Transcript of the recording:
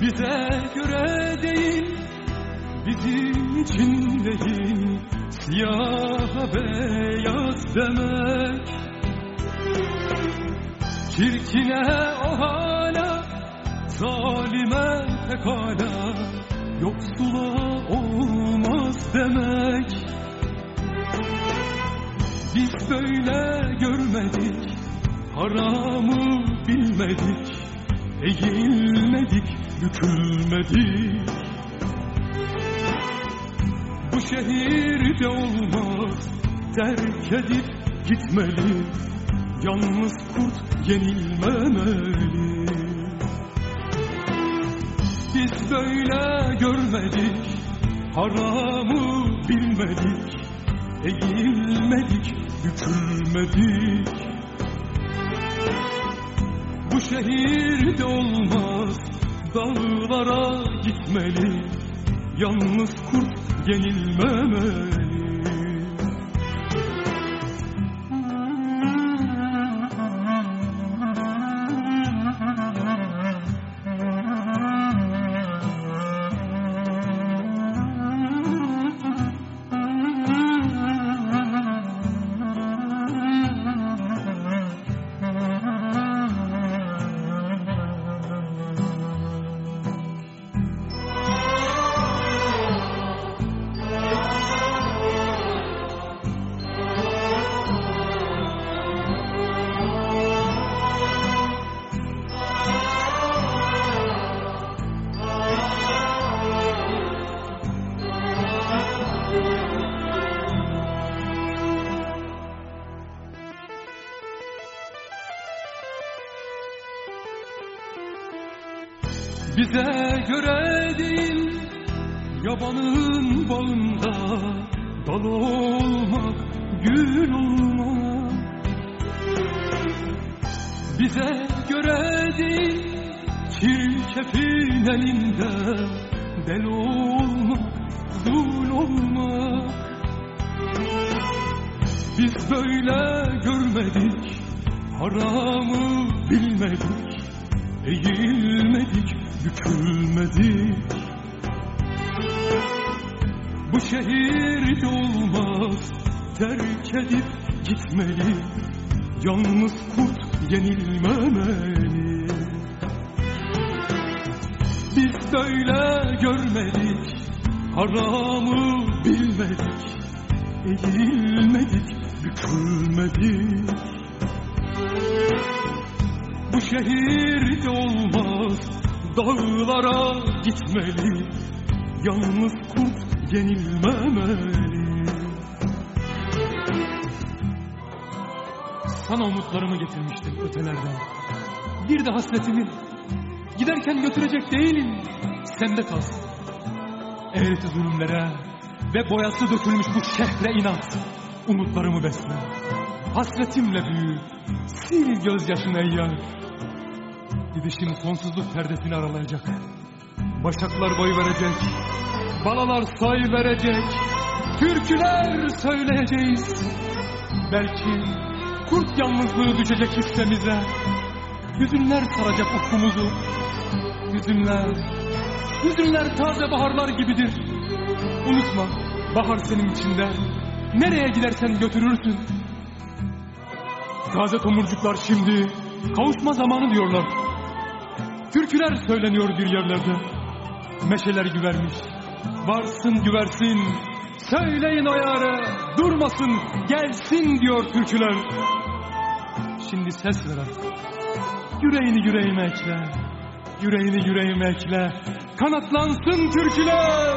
Bize göre değil, bizim için değil, siyah beyaz demek. Çirkine o hala, zalime pekala, yoksula olmaz demek. Biz böyle görmedik, haramı bilmedik, eğilmedik, bükülmedik. Bu şehirde olmaz, terk edip gitmeli, yalnız kurt yenilmemeli. Biz böyle görmedik, haramı bilmedik, eğilmedik, bükülmedik. Bu şehirde olmaz, dağlara gitmeli, yalnız kurt yenilmemeli. Bize göre değil, yabanın bağında dal olmak, gül olmak. Bize göre değil, çirkefin elinde del olmak, zul olmak. Biz böyle görmedik, haramı bilmedik, eğilmedik, bükülmedik. Bu şehirde olmaz, terk edip gitmeli, yalnız kurt yenilmemeli. Biz böyle görmedik, haramı bilmedik, eğilmedik, bükülmedik. Bu şehirde olmaz, dağlara gitmeli, yalnız kurt yenilmemeli. Sana umutlarımı getirmiştim ötelerden. Bir de hasretimi. Giderken götürecek değilim. Sende kalsın. Eğreti zulümlere ve boyası dökülmüş bu şehre inat. Umutlarımı besle. Hasretimle büyü. Sil gözyaşını ey yar. Gidişim sonsuzluk perdesini aralayacak. Başaklar boy verecek. Balalar say verecek. Türküler söyleyeceğiz. Belki kurt yalnızlığı düşecek hissemize. Hüzünler saracak ufkumuzu. Hüzünler, hüzünler taze baharlar gibidir. Unutma, bahar senin içinde. Nereye gidersen götürürsün. Taze tomurcuklar şimdi kavuşma zamanı diyorlar. Türküler söyleniyor bir yerlerde. Meşeler güvermiş. Varsın güversin. Söyleyin o yare. Durmasın gelsin diyor türküler. Şimdi ses ver. Yüreğini yüreğime ekle. Yüreğini yüreğime ekle. Kanatlansın türküler.